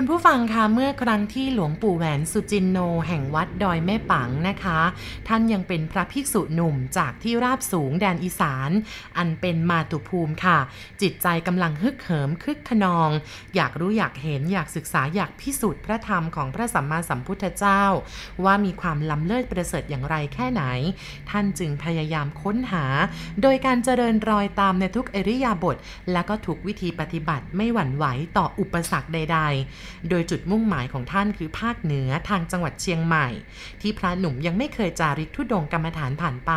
คุณผู้ฟังคะเมื่อครั้งที่หลวงปู่แหวนสุจินโน แห่งวัดดอยแม่ปังนะคะ ท่านยังเป็นพระภิกษุหนุ่มจากที่ราบสูงแดนอีสาน อันเป็นมาตุภูมิค่ะ จิตใจกำลังฮึกเหิมคึกขนอง อยากรู้อยากเห็นอยากศึกษาอยากพิสูจน์พระธรรมของพระสัมมาสัมพุทธเจ้า ว่ามีความล้ำเลิศประเสริฐอย่างไรแค่ไหน ท่านจึงพยายามค้นหา โดยการเจริญรอยตามในทุกอริยาบท และก็ทุกวิธีปฏิบัติไม่หวั่นไหวต่ออุปสรรคใด ๆโดยจุดมุ่งหมายของท่านคือภาคเหนือทางจังหวัดเชียงใหม่ ที่พระหนุ่มยังไม่เคยจาริกทุดงกรรมฐานผ่านไป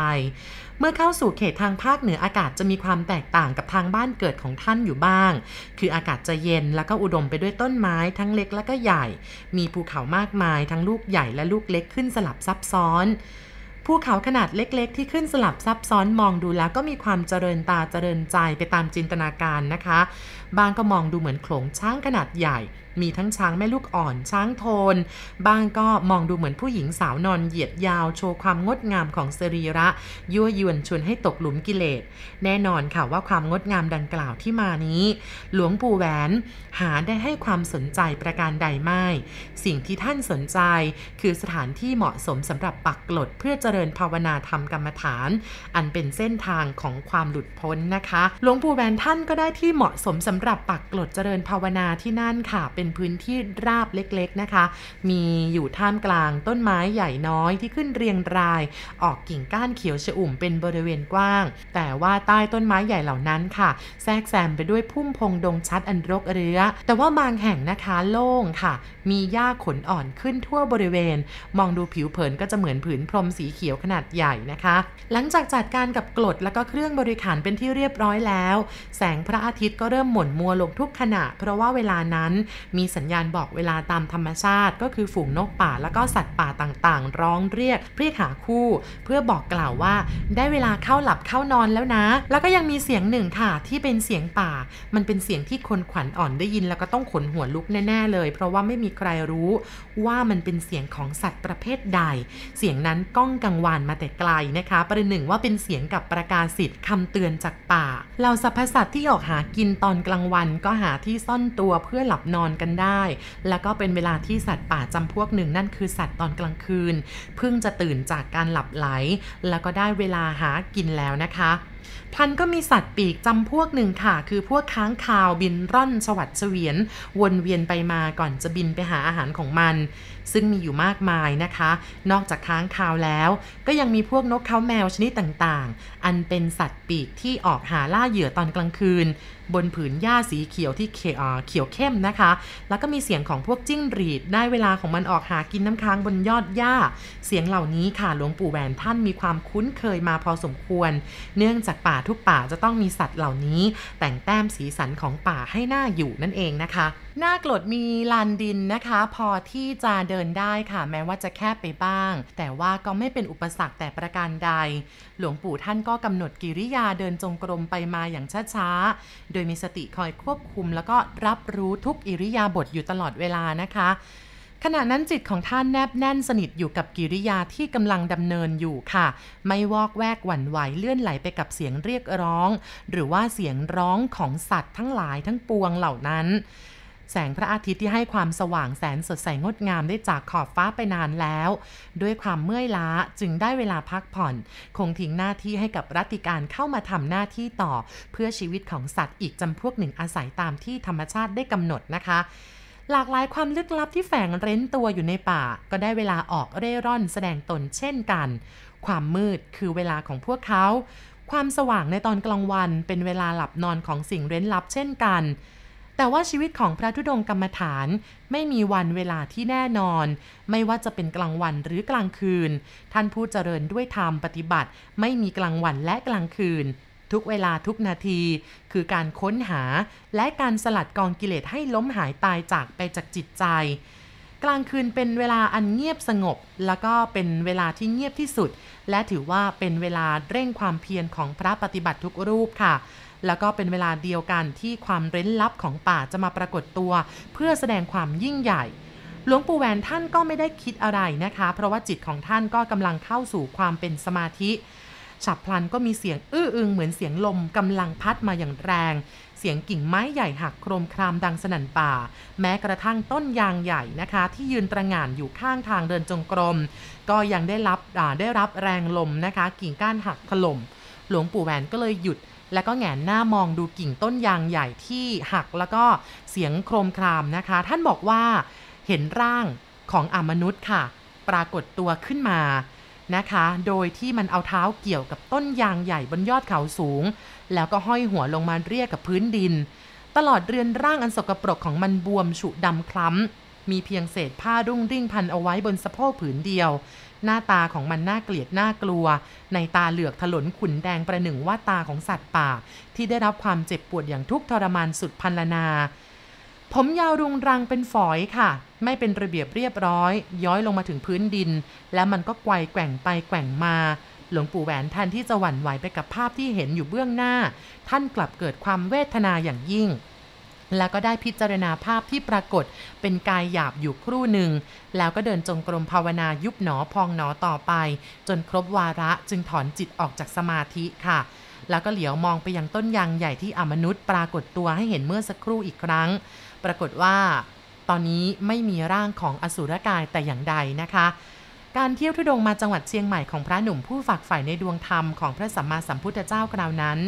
เมื่อเข้าสู่เขตทางภาคเหนืออากาศจะมีความแตกต่างกับทางบ้านเกิดของท่านอยู่บ้าง คืออากาศจะเย็นแล้วก็อุดมไปด้วยต้นไม้ทั้งเล็กและก็ใหญ่ มีภูเขามากมายทั้งลูกใหญ่และลูกเล็กขึ้นสลับซับซ้อนภูเขาขนาดเล็กๆ ที่ขึ้นสลับซับซ้อนมองดูแล้วก็มีความเจริญตาเจริญใจไปตามจินตนาการนะคะ บางก็มองดูเหมือนโขลงช้างขนาดใหญ่ มีทั้งช้างแม่ลูกอ่อนช้างโทน บางก็มองดูเหมือนผู้หญิงสาวนอนเหยียดยาวโชว์ความงดงามของสรีระ ยั่วยวนชวนให้ตกหลุมกิเลส แน่นอนค่ะว่าความงดงามดังกล่าวที่มานี้ หลวงปู่แหวนหาได้ให้ความสนใจประการใดไม่ สิ่งที่ท่านสนใจ คือสถานที่เหมาะสมสำหรับปักกลดเพื่อเจริญภาวนาธรรมกรรมฐาน อันเป็นเส้นทางของความหลุดพ้นนะคะ หลวงปู่แหวนท่านก็ได้ที่เหมาะสมสำหรับปักกลดเจริญภาวนาที่นั่นค่ะ เป็นพื้นที่ราบเล็กๆนะคะ มีอยู่ท่ามกลางต้นไม้ใหญ่น้อยที่ขึ้นเรียงราย ออกกิ่งก้านเขียวชอุ่มเป็นบริเวณกว้าง แต่ว่าใต้ต้นไม้ใหญ่เหล่านั้นค่ะ แทรกแซมไปด้วยพุ่มพงดงชัดอันรกเรื้อ แต่ว่าบางแห่งนะคะโล่งค่ะมีหญ้าขนอ่อนขึ้นทั่วบริเวณ มองดูผิวเผินก็จะเหมือนผืนพรมสีเขียวขนาดใหญ่นะคะ หลังจากจัดการกับกรดแล้วก็เครื่องบริขารเป็นที่เรียบร้อยแล้ว แสงพระอาทิตย์ก็เริ่มหม่นมัวลงทุกขณะ เพราะว่าเวลานั้นมีสัญญาณบอกเวลาตามธรรมชาติ ก็คือฝูงนกป่าแล้วก็สัตว์ป่าต่างๆ ร้องเรียกเรียกหาคู่ เพื่อบอกกล่าวว่า ได้เวลาเข้าหลับเข้านอนแล้วนะ แล้วก็ยังมีเสียงหนึ่งค่ะที่เป็นเสียงป่า มันเป็นเสียงที่คนขวัญอ่อนได้ยินแล้วก็ต้องขนหัวลุกแน่ๆเลย เพราะว่าไม่มีใครรู้ว่ามันเป็นเสียงของสัตว์ประเภทใด เสียงนั้นก้องกังวานมาแต่ไกลนะคะ ประหนึ่งว่าเป็นเสียงกับประกาศสิทธิ์คำเตือนจากป่าเหล่าสรรพสัตว์ที่ออกหากินตอนกลางวันก็หาที่ซ่อนตัวเพื่อหลับนอนกันได้ แล้วก็เป็นเวลาที่สัตว์ป่าจำพวกหนึ่งนั่นคือสัตว์ตอนกลางคืน เพิ่งจะตื่นจากการหลับไหล แล้วก็ได้เวลาหากินแล้วนะคะ พลันก็มีสัตว์ปีกจำพวกหนึ่งค่ะ คือพวกค้างคาวบินร่อนสวัสดเฉวียน วนเวียนไปมาก่อนจะบินไปหาอาหารของมันซึ่งมีอยู่มากมายนะคะ นอกจากค้างคาวแล้ว ก็ยังมีพวกนกเขาแมวชนิดต่างๆ อันเป็นสัตว์ปีกที่ออกหาล่าเหยื่อตอนกลางคืน บนผืนหญ้าสีเขียวที่เขียวเข้มนะคะ แล้วก็มีเสียงของพวกจิ้งหรีดได้เวลาของมันออกหากินน้ำค้างบนยอดหญ้า เสียงเหล่านี้ค่ะหลวงปู่แหวนท่านมีความคุ้นเคยมาพอสมควร เนื่องจากป่าทุกป่าจะต้องมีสัตว์เหล่านี้ แต่งแต้มสีสันของป่าให้หน่าอยู่นั่นเองนะคะ หน้ากรดมีลานดินนะคะ พอที่จะเดินได้ค่ะแม้ว่าจะแคบไปบ้าง แต่ว่าก็ไม่เป็นอุปสรรคแต่ประการใด หลวงปู่ท่านก็กำหนดกิริยาเดินจงกรมไปมาอย่างช้าๆ โดยมีสติคอยควบคุม แล้วก็รับรู้ทุกอิริยาบถอยู่ตลอดเวลานะคะขณะนั้นจิตของท่านแนบแน่นสนิทอยู่กับกิริยาที่กำลังดำเนินอยู่ค่ะ ไม่วอกแวกหวั่นไหวเลื่อนไหลไปกับเสียงเรียกร้อง หรือว่าเสียงร้องของสัตว์ทั้งหลายทั้งปวงเหล่านั้น แสงพระอาทิตย์ที่ให้ความสว่างแสนสดใสงดงามได้จากขอบฟ้าไปนานแล้ว ด้วยความเมื่อยล้าจึงได้เวลาพักผ่อน คงทิ้งหน้าที่ให้กับรัติการเข้ามาทำหน้าที่ต่อ เพื่อชีวิตของสัตว์อีกจำพวกหนึ่งอาศัยตามที่ธรรมชาติได้กำหนดนะคะหลากหลายความลึกลับที่แฝงเร้นตัวอยู่ในป่า ก็ได้เวลาออกเร่ร่อนแสดงตนเช่นกัน ความมืดคือเวลาของพวกเขา ความสว่างในตอนกลางวันเป็นเวลาหลับนอนของสิ่งเร้นลับเช่นกัน แต่ว่าชีวิตของพระธุดงค์กรรมฐานไม่มีวันเวลาที่แน่นอน ไม่ว่าจะเป็นกลางวันหรือกลางคืน ท่านผู้เจริญด้วยธรรมปฏิบัติ ไม่มีกลางวันและกลางคืน ทุกเวลาทุกนาที คือการค้นหา และการสลัดกองกิเลสให้ล้มหายตายจากไปจากจิตใจ กลางคืนเป็นเวลาอันเงียบสงบ แล้วก็เป็นเวลาที่เงียบที่สุด และถือว่าเป็นเวลาเร่งความเพียรของพระปฏิบัติทุกรูปค่ะ แล้วก็เป็นเวลาเดียวกันที่ความเร้นลับของป่าจะมาปรากฏตัว เพื่อแสดงความยิ่งใหญ่หลวงปู่แหวนท่านก็ไม่ได้คิดอะไรนะคะ เพราะว่าจิตของท่านก็กำลังเข้าสู่ความเป็นสมาธิ ฉับพลันก็มีเสียงอื้ออึงเหมือนเสียงลมกำลังพัดมาอย่างแรง เสียงกิ่งไม้ใหญ่หักโครมครามดังสนั่นป่า แม้กระทั่งต้นยางใหญ่นะคะ ที่ยืนตระหง่านอยู่ข้างทางเดินจงกรม ก็ยังได้รับได้รับแรงลมนะคะ กิ่งก้านหักถล่มหลวงปู่แหวนก็เลยหยุด แล้วก็แงนหน้ามองดูกิ่งต้นยางใหญ่ที่หักแล้วก็เสียงโครมครามนะคะ ท่านบอกว่าเห็นร่างของอมนุษย์ค่ะ ปรากฏตัวขึ้นมานะคะ โดยที่มันเอาเท้าเกี่ยวกับต้นยางใหญ่บนยอดเขาสูง แล้วก็ห้อยหัวลงมาเรียกกับพื้นดิน ตลอดเรือนร่างอันสกปรกของมันบวม ฉุดำคล้ำมีเพียงเศษผ้ารุ่งริ่งพันเอาไว้บนสะโพกผืนเดียว หน้าตาของมันน่าเกลียดน่ากลัว ในตาเหลือกถลนขุนแดงประหนึ่งว่าตาของสัตว์ป่า ที่ได้รับความเจ็บปวดอย่างทุกทรมานสุดพันลนา ผมยาวรุงรังเป็นฝอยค่ะ ไม่เป็นระเบียบเรียบร้อย ย้อยลงมาถึงพื้นดิน แล้วมันก็ไกวแกว่งไปแกว่งมาหลวงปู่แหวนแทนที่จะหวั่นไหวไปกับภาพที่เห็นอยู่เบื้องหน้า ท่านกลับเกิดความเวทนาอย่างยิ่ง แล้วก็ได้พิจารณาภาพที่ปรากฏเป็นกายหยาบอยู่ครู่หนึ่ง แล้วก็เดินจงกรมภาวนายุบหนอพองหนอต่อไป จนครบวาระจึงถอนจิตออกจากสมาธิค่ะ แล้วก็เหลียวมองไปยังต้นยางใหญ่ที่อมนุษย์ปรากฏตัวให้เห็นเมื่อสักครู่อีกครั้ง ปรากฏว่า ตอนนี้ไม่มีร่างของอสุรกายแต่อย่างใดนะคะ การเที่ยวทุดงมาจังหวัดเชียงใหม่ของพระหนุ่มผู้ฝักใฝ่ในดวงธรรมของพระสัมมาสัมพุทธเจ้าคราวนั้น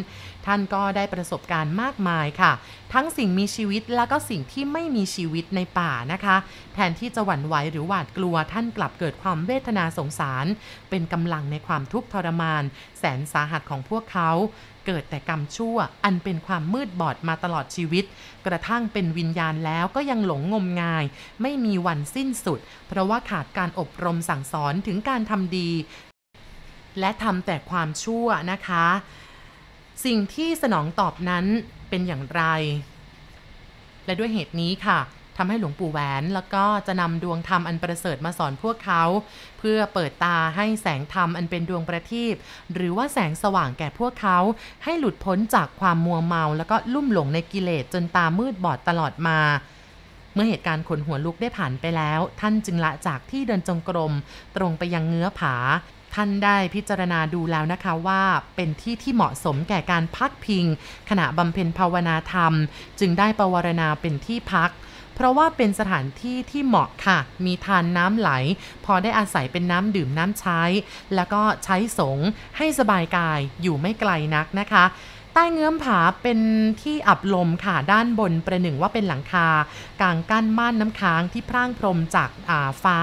ท่านก็ได้ประสบการณ์มากมายค่ะ ทั้งสิ่งมีชีวิตแล้วก็สิ่งที่ไม่มีชีวิตในป่านะคะ แทนที่จะหวั่นไหวหรือหวาดกลัวท่านกลับเกิดความเวทนาสงสาร เป็นกำลังในความทุกข์ทรมาน แสนสาหัสของพวกเขา เกิดแต่กรรมชั่ว อันเป็นความมืดบอดมาตลอดชีวิต กระทั่งเป็นวิญญาณแล้วก็ยังหลงงมงาย ไม่มีวันสิ้นสุด เพราะว่าขาดการอบรมสั่งสอนถึงการทำดี และทำแต่ความชั่วนะคะ สิ่งที่สนองตอบนั้นเป็นอย่างไร และด้วยเหตุนี้ค่ะ ทำให้หลวงปู่แหวน แล้วก็จะนำดวงธรรมอันประเสริฐมาสอนพวกเขา เพื่อเปิดตาให้แสงธรรมอันเป็นดวงประทีปหรือว่าแสงสว่างแก่พวกเขา ให้หลุดพ้นจากความมัวเมา แล้วก็ลุ่มหลงในกิเลสจนตามืดบอดตลอดมาเมื่อเหตุการณ์ขนหัวลุกได้ผ่านไปแล้ว ท่านจึงละจากที่เดินจงกรม ตรงไปยังเงื้อผา ท่านได้พิจารณาดูแล้วนะคะว่าเป็นที่ที่เหมาะสมแก่การพักพิง ขณะบำเพ็ญภาวนาธรรม จึงได้ประวารณาเป็นที่พัก เพราะว่าเป็นสถานที่ที่เหมาะค่ะ มีทานน้ำไหล พอได้อาศัยเป็นน้ำดื่มน้ำใช้ แล้วก็ใช้สงให้สบายกายอยู่ไม่ไกลนักนะคะใต้เงื้อมผาเป็นที่อับลมค่ะด้านบนประหนึ่งว่าเป็นหลังคา กลางกั้นม่านน้ำค้างที่พร่างพรมจากาฟ้า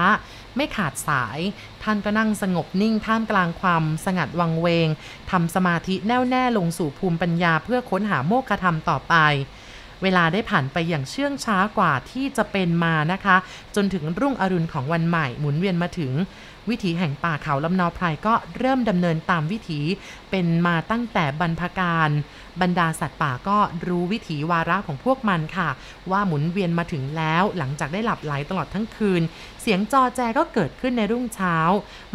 ไม่ขาดสาย ท่านก็นั่งสงบนิ่งท่ามกลางความสงัดวังเวงทำสมาธิแน่วแน่ลงสู่ภูมิปัญญาเพื่อค้นหาโมกขธรรมต่อไป เวลาได้ผ่านไปอย่างเชื่องช้ากว่าที่จะเป็นมานะคะ จนถึงรุ่งอรุณของวันใหม่หมุนเวียนมาถึงวิถีแห่งป่าเขาลำนาวไพรก็เริ่มดำเนินตามวิถีเป็นมาตั้งแต่บรรพการ บรรดาสัตว์ป่าก็รู้วิถีวาระของพวกมันค่ะ ว่าหมุนเวียนมาถึงแล้วหลังจากได้หลับไหลตลอดทั้งคืน เสียงจอแจก็เกิดขึ้นในรุ่งเช้า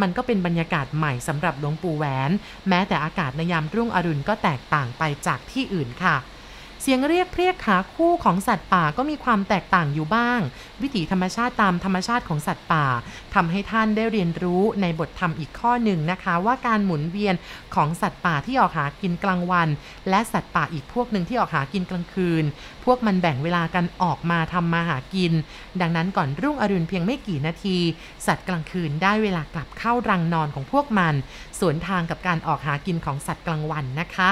มันก็เป็นบรรยากาศใหม่สำหรับหลวงปู่แหวน แม้แต่อากาศในยามรุ่งอรุณก็แตกต่างไปจากที่อื่นค่ะ สียงเรียกเพรียกหาคู่ของสัตว์ป่าก็มีความแตกต่างอยู่บ้าง วิถีธรรมชาติตามธรรมชาติของสัตว์ป่าทำให้ท่านได้เรียนรู้ในบทธรรมอีกข้อหนึ่งนะคะ ว่าการหมุนเวียนของสัตว์ป่าที่ออกหากินกลางวัน และสัตว์ป่าอีกพวกหนึ่งที่ออกหากินกลางคืน พวกมันแบ่งเวลากันออกมาทำมาหากิน ดังนั้นก่อนรุ่งอรุณเพียงไม่กี่นาที สัตว์กลางคืนได้เวลากลับเข้ารังนอนของพวกมัน สวนทางกับการออกหากินของสัตว์กลางวันนะคะ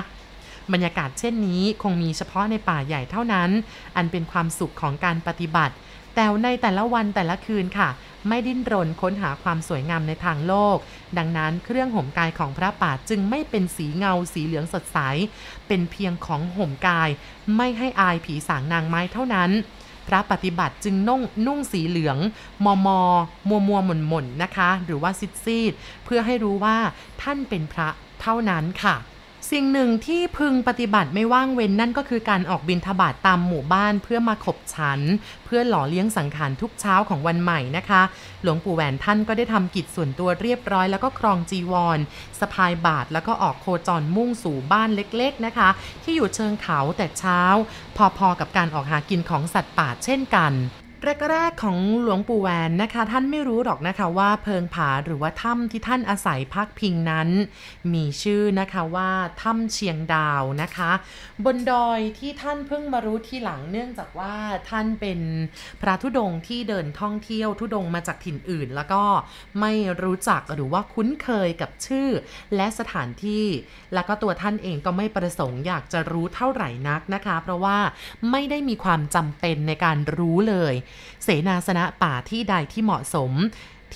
บรรยากาศเช่นนี้คงมีเฉพาะในป่าใหญ่เท่านั้น อันเป็นความสุขของการปฏิบัติ แต่ในแต่ละวันแต่ละคืนค่ะ ไม่ดิ้นรนค้นหาความสวยงามในทางโลก ดังนั้นเครื่องห่มกายของพระป่าจึงไม่เป็นสีเงาสีเหลืองสดใส เป็นเพียงของห่มกาย ไม่ให้อายผีสางนางไม้เท่านั้นพระปฏิบัติจึงนุ่งนุ่งสีเหลือง มอมอมัวมัวหม่นหม่นนะคะ หรือว่าซิดซีดเพื่อให้รู้ว่าท่านเป็นพระเท่านั้นค่ะ สิ่งหนึ่งที่พึงปฏิบัติไม่ว่างเว้นนั่นก็คือการออกบินทบาทตามหมู่บ้านเพื่อมาขบฉัน เพื่อหล่อเลี้ยงสังขารทุกเช้าของวันใหม่นะคะ หลวงปู่แหวนท่านก็ได้ทำกิจส่วนตัวเรียบร้อย แล้วก็ครองจีวรสะพายบาทแล้วก็ออกโคจรมุ่งสู่บ้านเล็กๆนะคะ ที่อยู่เชิงเขาแต่เช้า พอๆกับการออกหากินของสัตว์ป่าเช่นกัน แรก ๆ ของหลวงปู่แหวนนะคะ ท่านไม่รู้หรอกนะคะว่าเพิงผาหรือว่าถ้ำที่ท่านอาศัยพักพิงนั้น มีชื่อนะคะว่าถ้ำเชียงดาวนะคะ บนดอยที่ท่านเพิ่งมารู้ทีหลังเนื่องจากว่าท่านเป็นพระธุดงที่เดินท่องเที่ยวธุดงมาจากถิ่นอื่น แล้วก็ไม่รู้จักหรือว่าคุ้นเคยกับชื่อ และสถานที่ แล้วก็ตัวท่านเองก็ไม่ประสงค์อยากจะรู้เท่าไหร่นักนะคะ เพราะว่าไม่ได้มีความจำเป็นในการรู้เลยเสนาสนะป่าที่ใดที่เหมาะสม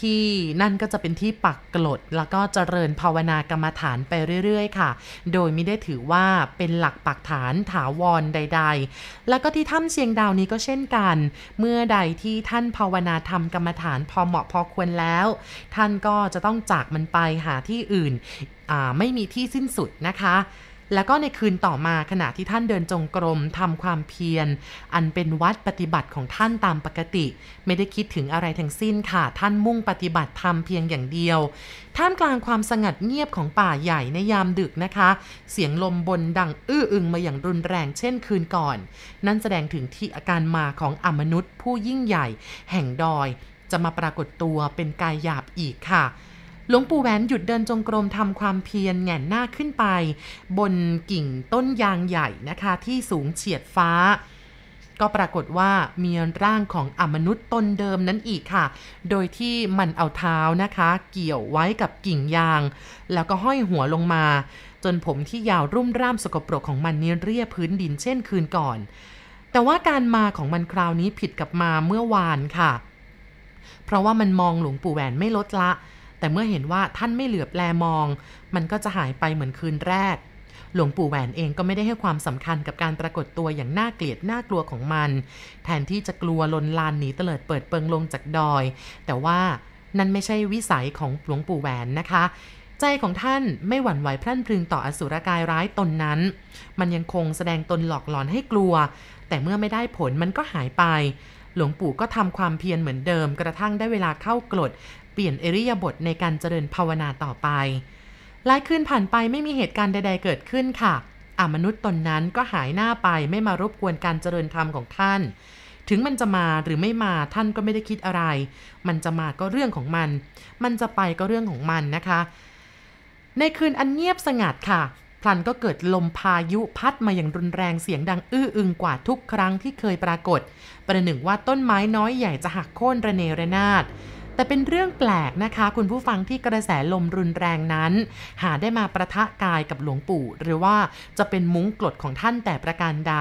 ที่นั่นก็จะเป็นที่ปักกลดแล้วก็เจริญภาวนากรรมฐานไปเรื่อยๆ ค่ะ โดยไม่ได้ถือว่าเป็นหลักปักฐานถาวรใด ๆ แล้วก็ที่ถ้ำเชียงดาวนี้ก็เช่นกัน เมื่อใดที่ท่านภาวนาทำกรรมฐานพอเหมาะพอควรแล้ว ท่านก็จะต้องจากมันไปหาที่อื่นไม่มีที่สิ้นสุดนะคะ แล้วก็ในคืนต่อมาขณะที่ท่านเดินจงกรมทำความเพียร อันเป็นวัดปฏิบัติของท่านตามปกติ ไม่ได้คิดถึงอะไรทั้งสิ้นค่ะ ท่านมุ่งปฏิบัติธรรมเพียงอย่างเดียว ท่ามกลางความสงัดเงียบของป่าใหญ่ในยามดึกนะคะ เสียงลมบนดังอื้ออึงมาอย่างรุนแรงเช่นคืนก่อน นั่นแสดงถึงที่อาการมาของอมนุษย์ผู้ยิ่งใหญ่ แห่งดอย จะมาปรากฏตัวเป็นกายหยาบอีกค่ะ หลวงปู่แหวนหยุดเดินจงกรมทำความเพียรแง่นหน้าขึ้นไป บนกิ่งต้นยางใหญ่นะคะที่สูงเฉียดฟ้า ก็ปรากฏว่ามีร่างของอมนุษย์ตนเดิมนั้นอีกค่ะ โดยที่มันเอาเท้านะคะ เกี่ยวไว้กับกิ่งยาง แล้วก็ห้อยหัวลงมา จนผมที่ยาวรุ่มร่ามสกปรกของมันนี้เรียบพื้นดินเช่นคืนก่อน แต่ว่าการมาของมันคราวนี้ผิดกับมาเมื่อวานค่ะ เพราะว่ามันมองหลวงปู่แหวนไม่ลดละ แต่เมื่อเห็นว่าท่านไม่เหลือบแลมอง มันก็จะหายไปเหมือนคืนแรก หลวงปู่แหวนเองก็ไม่ได้ให้ความสำคัญกับการปรากฏตัวอย่างน่าเกลียดน่ากลัวของมัน แทนที่จะกลัวลนลานหนีเตลิดเปิดเปิงลงจากดอย แต่ว่านั่นไม่ใช่วิสัยของหลวงปู่แหวนนะคะ ใจของท่านไม่หวั่นไหวพรั่นพรึงต่ออสุรกายร้ายตนนั้น มันยังคงแสดงตนหลอกหลอนให้กลัว แต่เมื่อไม่ได้ผลมันก็หายไปหลวงปู่ก็ทำความเพียรเหมือนเดิม กระทั่งได้เวลาเข้ากรด ปลี่ยนเอริยาบทในการเจริญภาวนาต่อไปหลายคืนผ่านไปไม่มีเหตุการณ์ใด ๆ เกิดขึ้นค่ะอามนุษย์ตนนั้นก็หายหน้าไปไม่มารบกวนการเจริญธรรมของท่าน ถึงมันจะมาหรือไม่มาท่านก็ไม่ได้คิดอะไร มันจะมาก็เรื่องของมัน มันจะไปก็เรื่องของมันนะคะ ในคืนอันเงียบสงัดค่ะ พลันก็เกิดลมพายุพัดมาอย่างรุนแรงเสียงดังอื้ออึงกว่าทุกครั้งที่เคยปรากฏ ประหนึ่งว่าต้นไม้น้อยใหญ่จะหักโค่นระเนระนาด แต่เป็นเรื่องแปลกนะคะ คุณผู้ฟังที่กระแสลมรุนแรงนั้น หาได้มาประทะกายกับหลวงปู่ หรือว่าจะเป็นมุ้งกลดของท่านแต่ประการใด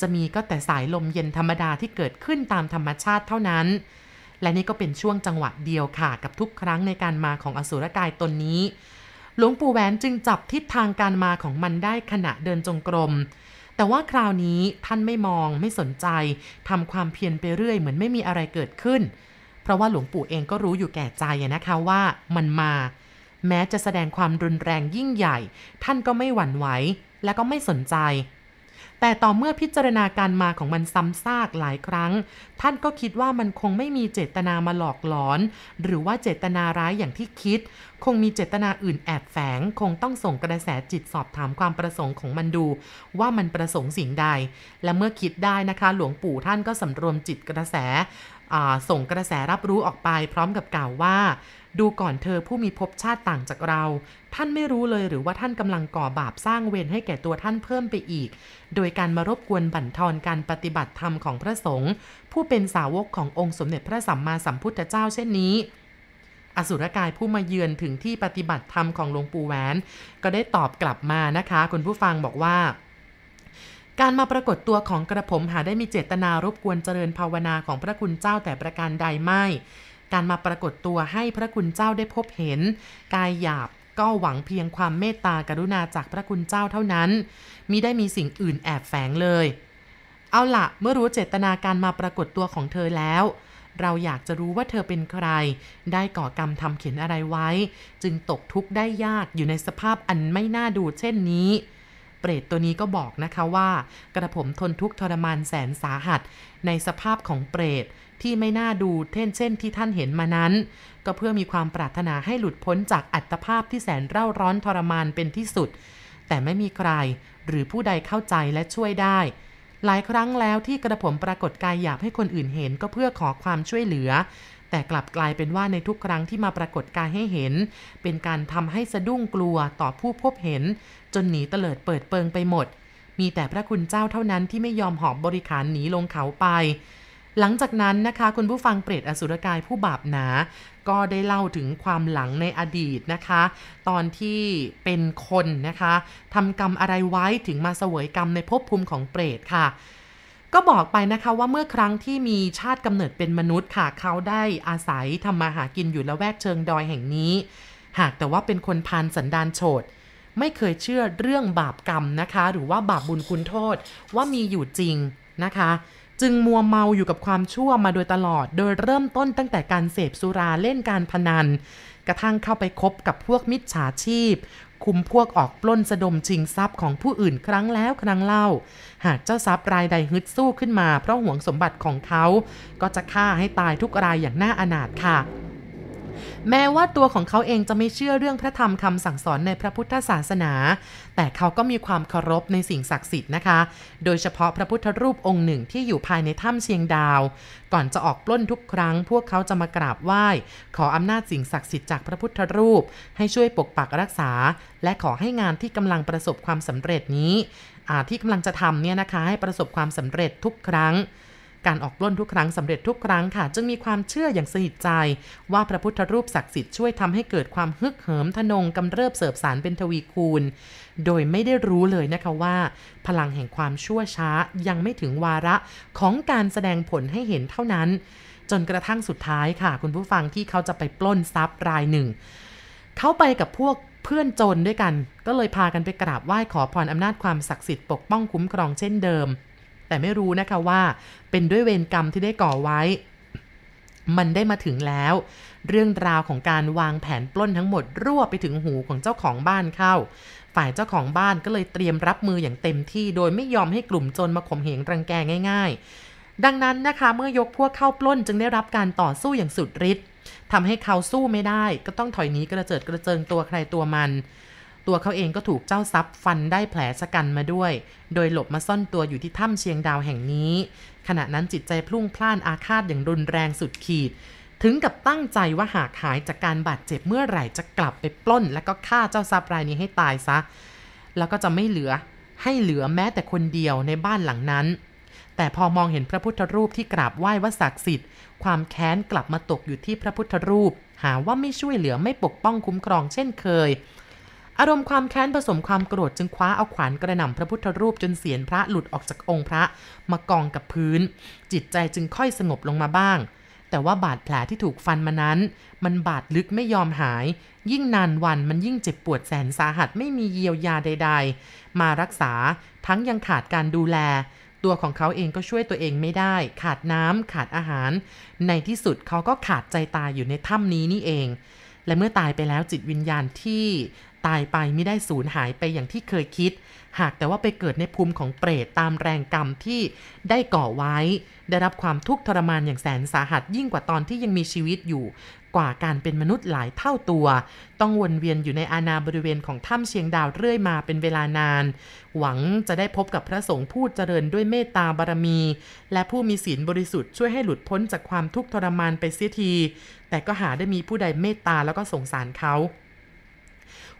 จะมีก็แต่สายลมเย็นธรรมดาที่เกิดขึ้นตามธรรมชาติเท่านั้นและนี่ก็เป็นช่วงจังหวะเดียวค่ะ กับทุกครั้งในการมาของอสุรกายตนนี้ หลวงปู่แหวนจึงจับทิศทางการมาของมันได้ขณะเดินจงกรม แต่ว่าคราวนี้ท่านไม่มองไม่สนใจทำความเพียรไปเรื่อยเหมือนไม่มีอะไรเกิดขึ้น เพราะว่าหลวงปู่เองก็รู้อยู่แก่ใจนะคะว่ามันมา แม้จะแสดงความรุนแรงยิ่งใหญ่ ท่านก็ไม่หวั่นไหวและก็ไม่สนใจ แต่ต่อเมื่อพิจารณาการมาของมันซ้ำซากหลายครั้ง ท่านก็คิดว่ามันคงไม่มีเจตนามาหลอกหลอน หรือว่าเจตนาร้ายอย่างที่คิด คงมีเจตนาอื่นแอบแฝง คงต้องส่งกระแสจิตสอบถามความประสงค์ของมันดู ว่ามันประสงค์สิ่งใด และเมื่อคิดได้นะคะ หลวงปู่ท่านก็สำรวมจิตกระแส ส่งกระแสรับรู้ออกไปพร้อมกับกล่าวว่า ดูก่อนเธอผู้มีภพชาติต่างจากเรา ท่านไม่รู้เลยหรือว่าท่านกำลังก่อบาปสร้างเวรให้แก่ตัวท่านเพิ่มไปอีก โดยการมารบกวนบั่นทอนการปฏิบัติธรรมของพระสงฆ์ผู้เป็นสาวกขององค์สมเด็จพระสัมมาสัมพุทธเจ้าเช่นนี้อสุรกายผู้มาเยือนถึงที่ปฏิบัติธรรมของหลวงปู่แหวน ก็ได้ตอบกลับมานะคะ คุณผู้ฟังบอกว่า การมาปรากฏตัวของกระผมหาได้มีเจตนารบกวนเจริญภาวนาของพระคุณเจ้าแต่ประการใดไม่ การมาปรากฏตัวให้พระคุณเจ้าได้พบเห็น กายหยาบก็หวังเพียงความเมตตากรุณาจากพระคุณเจ้าเท่านั้นมิได้มีสิ่งอื่นแอบแฝงเลย เอาละเมื่อรู้เจตนาการมาปรากฏตัวของเธอแล้ว เราอยากจะรู้ว่าเธอเป็นใคร ได้ก่อกรรมทำเขียนอะไรไว้ จึงตกทุกข์ได้ยากอยู่ในสภาพอันไม่น่าดูเช่นนี้ เปรตตัวนี้ก็บอกนะคะว่า กระผมทนทุกข์ทรมานแสนสาหัส ในสภาพของเปรตที่ไม่น่าดูเท่นเช่นที่ท่านเห็นมานั้น ก็เพื่อมีความปรารถนาให้หลุดพ้นจากอัตภาพที่แสนเร่าร้อนทรมานเป็นที่สุด แต่ไม่มีใคร หรือผู้ใดเข้าใจและช่วยได้ หลายครั้งแล้วที่กระผมปรากฏกายอยากให้คนอื่นเห็นก็เพื่อขอความช่วยเหลือ แต่กลับกลายเป็นว่าในทุกครั้งที่มาปรากฏกายให้เห็น เป็นการทำให้สะดุ้งกลัวต่อผู้พบเห็น จนหนีเตลิดเปิดเปิงไปหมด มีแต่พระคุณเจ้าเท่านั้นที่ไม่ยอมหอบบริขารหนีลงเขาไป หลังจากนั้นนะคะคุณผู้ฟังเปรตอสุรกายผู้บาปหนา ก็ได้เล่าถึงความหลังในอดีตนะคะ ตอนที่เป็นคนนะคะทำกรรมอะไรไว้ถึงมาเสวยกรรมในภพภูมิของเปรตค่ะ ก็บอกไปนะคะว่าเมื่อครั้งที่มีชาติกำเนิดเป็นมนุษย์ค่ะ เขาได้อาศัยทำมาหากินอยู่ละแวกเชิงดอยแห่งนี้ หากแต่ว่าเป็นคนพานสันดานโฉดไม่เคยเชื่อเรื่องบาปกรรมนะคะ หรือว่าบาปบุญคุณโทษว่ามีอยู่จริงนะคะ จึงมัวเมาอยู่กับความชั่วมาโดยตลอด โดยเริ่มต้นตั้งแต่การเสพสุราเล่นการพนัน กระทั่งเข้าไปคบกับพวกมิจฉาชีพ คุมพวกออกปล้นสะดมชิงทรัพย์ของผู้อื่นครั้งแล้วครั้งเล่า หากเจ้าทรัพย์รายใดฮึดสู้ขึ้นมาเพราะหวงสมบัติของเขา ก็จะฆ่าให้ตายทุกรายอย่างน่าอนาถค่ะ แม้ว่าตัวของเขาเองจะไม่เชื่อเรื่องพระธรรมคำสั่งสอนในพระพุทธศาสนา แต่เขาก็มีความเคารพในสิ่งศักดิ์สิทธิ์นะคะ โดยเฉพาะพระพุทธรูปองค์หนึ่งที่อยู่ภายในถ้ำเชียงดาว ก่อนจะออกปล้นทุกครั้ง พวกเขาจะมากราบไหว้ ขออำนาจสิ่งศักดิ์สิทธิ์จากพระพุทธรูป ให้ช่วยปกปักรักษา และขอให้งานที่กำลังประสบความสำเร็จนี้ที่กำลังจะทำเนี่ยนะคะให้ประสบความสำเร็จทุกครั้ง การออกปล้นทุกครั้งสำเร็จทุกครั้งค่ะจึงมีความเชื่ออย่างสนิทใจ ว่าพระพุทธรูปศักดิ์สิทธิ์ช่วยทำให้เกิดความฮึกเหิมทะนงกำเริบเสบสารเป็นทวีคูณ โดยไม่ได้รู้เลยนะคะว่า พลังแห่งความชั่วช้ายังไม่ถึงวาระของการแสดงผลให้เห็นเท่านั้น จนกระทั่งสุดท้ายค่ะ คุณผู้ฟังที่เขาจะไปปล้นทรัพย์รายหนึ่ง เขาไปกับพวกเพื่อนโจรด้วยกัน ก็เลยพากันไปกราบไหว้ขอพรอำนาจความศักดิ์สิทธิ์ปกป้องคุ้มครองเช่นเดิม แต่ไม่รู้นะคะว่า เป็นด้วยเวรกรรมที่ได้ก่อไว้ มันได้มาถึงแล้ว เรื่องราวของการวางแผนปล้นทั้งหมดรั่วไปถึงหูของเจ้าของบ้านเข้า ฝ่ายเจ้าของบ้านก็เลยเตรียมรับมืออย่างเต็มที่โดยไม่ยอมให้กลุ่มโจรมาข่มเหงรังแกง่าย ๆ ดังนั้นนะคะเมื่อยกพวกเข้าปล้นจึงได้รับการต่อสู้อย่างสุดฤทธิ์ทำให้เขาสู้ไม่ได้ ก็ต้องถอยหนีกระเจิดกระเจิงตัวใครตัวมัน ตัวเขาเองก็ถูกเจ้าทรัพย์ฟันได้แผลชะกันมาด้วย โดยหลบมาซ่อนตัวอยู่ที่ถ้ำเชียงดาวแห่งนี้ ขณะนั้นจิตใจพลุ่งพล่านอาฆาตอย่างรุนแรงสุดขีด ถึงกับตั้งใจว่าหากหายจากการบาดเจ็บเมื่อไหร่จะกลับไปปล้น และก็ฆ่าเจ้าทรัพย์รายนี้ให้ตายซะ แล้วก็จะไม่เหลือให้เหลือแม้แต่คนเดียวในบ้านหลังนั้น แต่พอมองเห็นพระพุทธรูปที่กราบไหว้ว่าศักดิ์สิทธิ์ ความแค้นกลับมาตกอยู่ที่พระพุทธรูป หาว่าไม่ช่วยเหลือไม่ปกป้องคุ้มครองเช่นเคย อารมณ์ความแค้นผสมความโกรธจึงคว้าเอาขวานกระหน่ำพระพุทธรูปจนเสียนพระหลุดออกจากองค์พระมากองกับพื้น จิตใจจึงค่อยสงบลงมาบ้าง แต่ว่าบาดแผลที่ถูกฟันมานั้น มันบาดลึกไม่ยอมหาย ยิ่งนานวันมันยิ่งเจ็บปวดแสนสาหัสไม่มีเยียวยาใด ๆ มารักษาทั้งยังขาดการดูแล ตัวของเขาเองก็ช่วยตัวเองไม่ได้ ขาดน้ำขาดอาหาร ในที่สุดเขาก็ขาดใจตายอยู่ในถ้ำนี้นี่เองและเมื่อตายไปแล้วจิตวิญญาณที่ ตายไปไม่ได้สูญหายไปอย่างที่เคยคิด หากแต่ว่าไปเกิดในภูมิของเปรตตามแรงกรรมที่ได้ก่อไว้ ได้รับความทุกข์ทรมานอย่างแสนสาหัสยิ่งกว่าตอนที่ยังมีชีวิตอยู่ กว่าการเป็นมนุษย์หลายเท่าตัว ต้องวนเวียนอยู่ในอาณาบริเวณของถ้ำเชียงดาวเรื่อยมาเป็นเวลานาน หวังจะได้พบกับพระสงฆ์ผู้เจริญด้วยเมตตาบารมี และผู้มีศีลบริสุทธิ์ช่วยให้หลุดพ้นจากความทุกข์ทรมานไปเสียที แต่ก็หาได้มีผู้ใดเมตตาแล้วก็สงสารเขา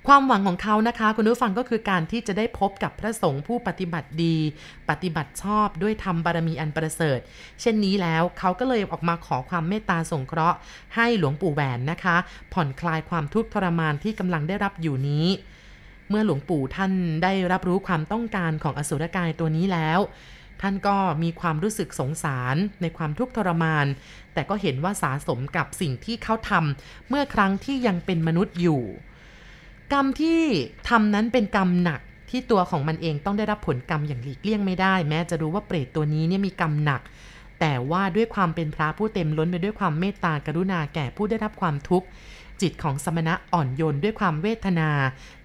ความหวังของเขานะคะ คุณผู้ฟังก็คือการที่จะได้พบกับพระสงฆ์ผู้ปฏิบัติดี ปฏิบัติชอบด้วยธรรมบารมีอันประเสริฐ เช่นนี้แล้วเขาก็เลยออกมาขอความเมตตาสงเคราะห์ ให้หลวงปู่แหวนนะคะ ผ่อนคลายความทุกข์ทรมานที่กำลังได้รับอยู่นี้เมื่อหลวงปู่ท่านได้รับรู้ความต้องการของอสุรกายตัวนี้แล้ว ท่านก็มีความรู้สึกสงสารในความทุกข์ทรมาน แต่ก็เห็นว่าสาสมกับสิ่งที่เขาทำเมื่อครั้งที่ยังเป็นมนุษย์อยู่ กรรมที่ทำนั้นเป็นกรรมหนักที่ตัวของมันเองต้องได้รับผลกรรมอย่างหลีกเลี่ยงไม่ได้ แม้จะรู้ว่าเปรตตัวนี้เนี่ยมีกรรมหนัก แต่ว่าด้วยความเป็นพระผู้เต็มล้นไปด้วยความเมตตากรุณาแก่ผู้ได้รับความทุกข์จิตของสมณะอ่อนโยนด้วยความเวทนา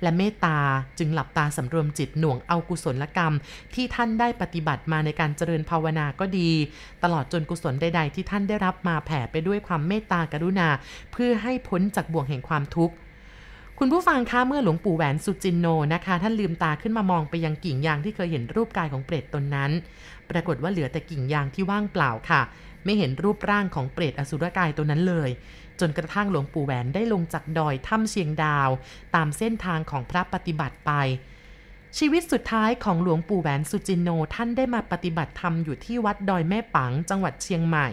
และเมตตาจึงหลับตาสำรวมจิตหน่วงเอากุศลกรรม ที่ท่านได้ปฏิบัติมาในการเจริญภาวนาก็ดี ตลอดจนกุศลใด ๆ ที่ท่านได้รับมาแผ่ไปด้วยความเมตตากรุณา เพื่อให้พ้นจากบ่วงแห่งความทุกข์ คุณผู้ฟังคะเมื่อหลวงปู่แหวนสุจินโนนะคะ ท่านลืมตาขึ้นมามองไปยังกิ่งยางที่เคยเห็นรูปกายของเปรตตนนั้น ปรากฏว่าเหลือแต่กิ่งยางที่ว่างเปล่าค่ะ ไม่เห็นรูปร่างของเปรตอสุรกายตัวนั้นเลย จนกระทั่งหลวงปู่แหวนได้ลงจากดอยถ้ำเชียงดาว ตามเส้นทางของพระปฏิบัติไป ชีวิตสุดท้ายของหลวงปู่แหวนสุจินโนท่านได้มาปฏิบัติธรรมอยู่ที่วัดดอยแม่ปังจังหวัดเชียงใหม่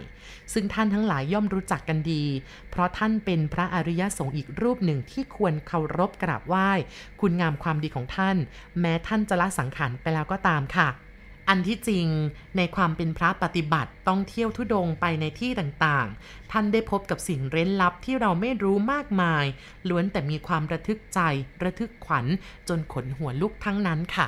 ซึ่งท่านทั้งหลายย่อมรู้จักกันดี เพราะท่านเป็นพระอริยสงฆ์อีกรูปหนึ่งที่ควรเคารพกราบไหว้ คุณงามความดีของท่าน แม้ท่านจะละสังขารไปแล้วก็ตามค่ะ อันที่จริงในความเป็นพระปฏิบัติต้องเที่ยวทุดงไปในที่ต่างๆ ท่านได้พบกับสิ่งเร้นลับที่เราไม่รู้มากมาย ล้วนแต่มีความระทึกใจ ระทึกขวัญ จนขนหัวลุกทั้งนั้นค่ะ